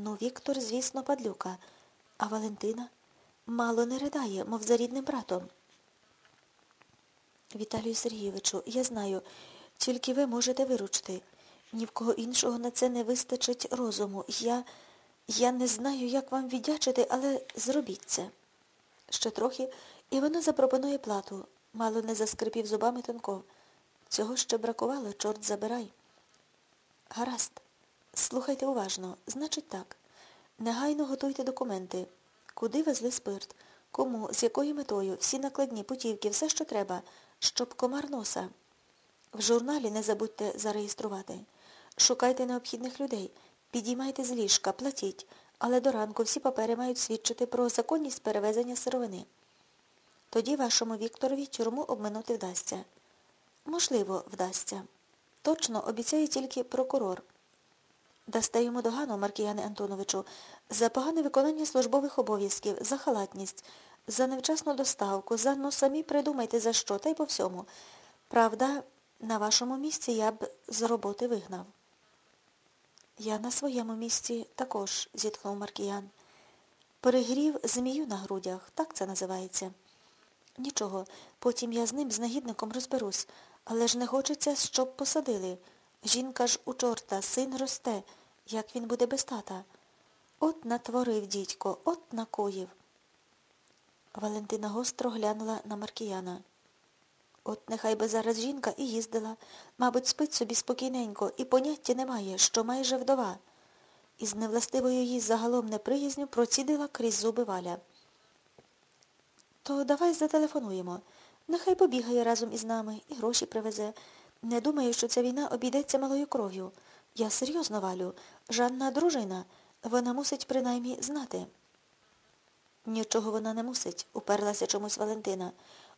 Ну, Віктор, звісно, падлюка. А Валентина мало не ридає, мов за рідним братом. Віталію Сергійовичу, я знаю, тільки ви можете виручити. Ні в кого іншого на це не вистачить розуму. Я... Я не знаю, як вам віддячити, але зробіть це. Ще трохи, і вона запропонує плату. Мало не заскрипів зубами Тонков. Цього ще бракувало, чорт забирай. Гаразд. Слухайте уважно. Значить так. Негайно готуйте документи. Куди везли спирт? Кому, з якою метою, всі накладні, путівки, все, що треба, щоб комар носа. В журналі не забудьте зареєструвати. Шукайте необхідних людей. Підіймайте з ліжка, платіть, але до ранку всі папери мають свідчити про законність перевезення сировини. Тоді вашому Вікторові тюрму обминути вдасться. Можливо, вдасться. Точно обіцяє тільки прокурор. Дасте йому догану, Маркіяне Антоновичу, за погане виконання службових обов'язків, за халатність, за невчасну доставку, за ну самі придумайте за що, та й по всьому. Правда, на вашому місці я б з роботи вигнав. Я на своєму місці також, зітхнув Маркіян. Перегрів змію на грудях, так це називається. Нічого, потім я з ним, з негідником, розберусь, але ж не хочеться, щоб посадили. Жінка ж у чорта, син росте, як він буде без тата. От натворив дідько, от накоїв. Валентина гостро глянула на Маркіяна. От нехай би зараз жінка і їздила, мабуть, спить собі спокійненько, і поняття немає, що майже вдова. І з невластивою їй загалом неприязню процідила крізь зуби валя. То давай зателефонуємо. Нехай побігає разом із нами і гроші привезе. Не думаю, що ця війна обійдеться малою кров'ю. Я серйозно валю. Жанна дружина. Вона мусить принаймні знати. Нічого вона не мусить, уперлася чомусь Валентина.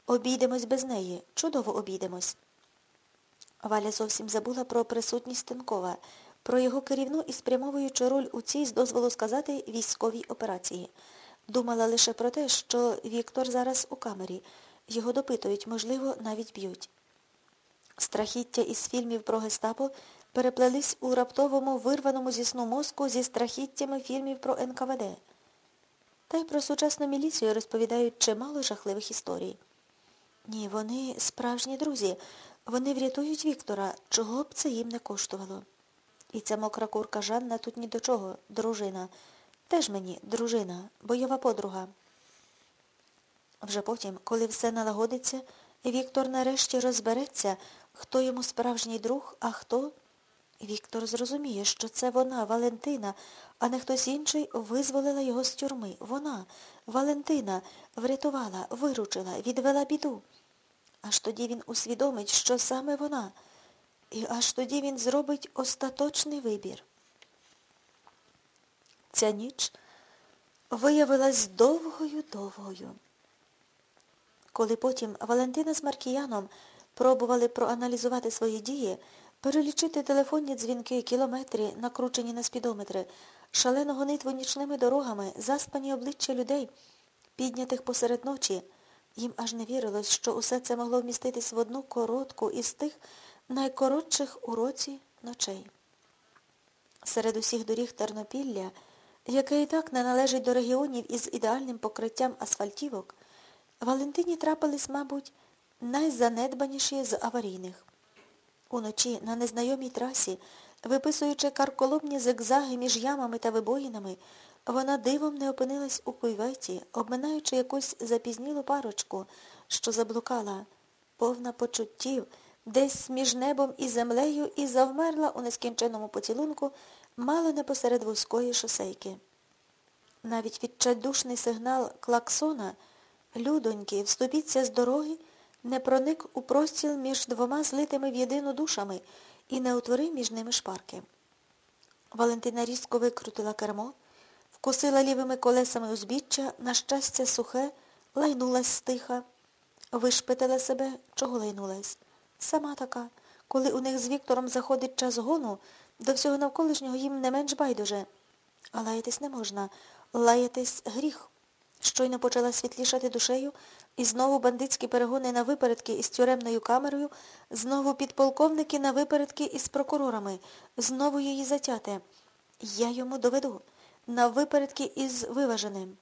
Обійдемось без неї. Чудово обійдемось. Валя зовсім забула про присутність Тинкова, про його керівну і спрямовуючу роль у цій, з дозволу сказати, військовій операції. Думала лише про те, що Віктор зараз у камері. Його допитують, можливо, навіть б'ють. Страхіття із фільмів про гестапо переплелись у раптовому вирваному зі сну мозку зі страхіттями фільмів про НКВД. Та й про сучасну міліцію розповідають чимало жахливих історій. Ні, вони справжні друзі. Вони врятують Віктора, чого б це їм не коштувало. І ця мокра курка Жанна тут ні до чого, дружина. Теж мені дружина, бойова подруга. Вже потім, коли все налагодиться, Віктор нарешті розбереться, хто йому справжній друг, а хто. Віктор зрозуміє, що це вона, Валентина, а не хтось інший визволила його з тюрми. Вона, Валентина, врятувала, виручила, відвела біду. Аж тоді він усвідомить, що саме вона. І аж тоді він зробить остаточний вибір. Ця ніч виявилась довгою-довгою. Коли потім Валентина з Маркіяном пробували проаналізувати свої дії, перелічити телефонні дзвінки, кілометри, накручені на спідометри, шалену гонитву нічними дорогами, заспані обличчя людей, піднятих посеред ночі, їм аж не вірилось, що усе це могло вміститись в одну коротку із тих найкоротших у році ночей. Серед усіх доріг Тернопілля, яке і так не належить до регіонів із ідеальним покриттям асфальтівок, Валентині трапились, мабуть, найзанедбаніші з аварійних. Уночі на незнайомій трасі, виписуючи карколомні зигзаги між ямами та вибоїнами, вона дивом не опинилась у куйветі, обминаючи якусь запізнілу парочку, що заблукала, повна почуттів, десь між небом і землею і завмерла у нескінченому поцілунку мало не посеред вузької шосейки. Навіть відчайдушний сигнал клаксона Людоньки, вступіться з дороги, не проник у простіл між двома злитими в єдину душами і не утворив між ними шпарки. Валентина різко викрутила кермо, вкусила лівими колесами узбіччя, на щастя, сухе, лайнулась стиха, вишпитала себе, чого лайнулась. Сама така, коли у них з Віктором заходить час гону, до всього навколишнього їм не менш байдуже. А лаятись не можна, лаятись гріх. Щойно почала світлішати душею, і знову бандитські перегони на випередки із тюремною камерою, знову підполковники на випередки із прокурорами, знову її затяте. Я йому доведу. на випередки із виваженим.